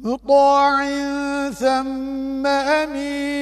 مطاع ثم أمين.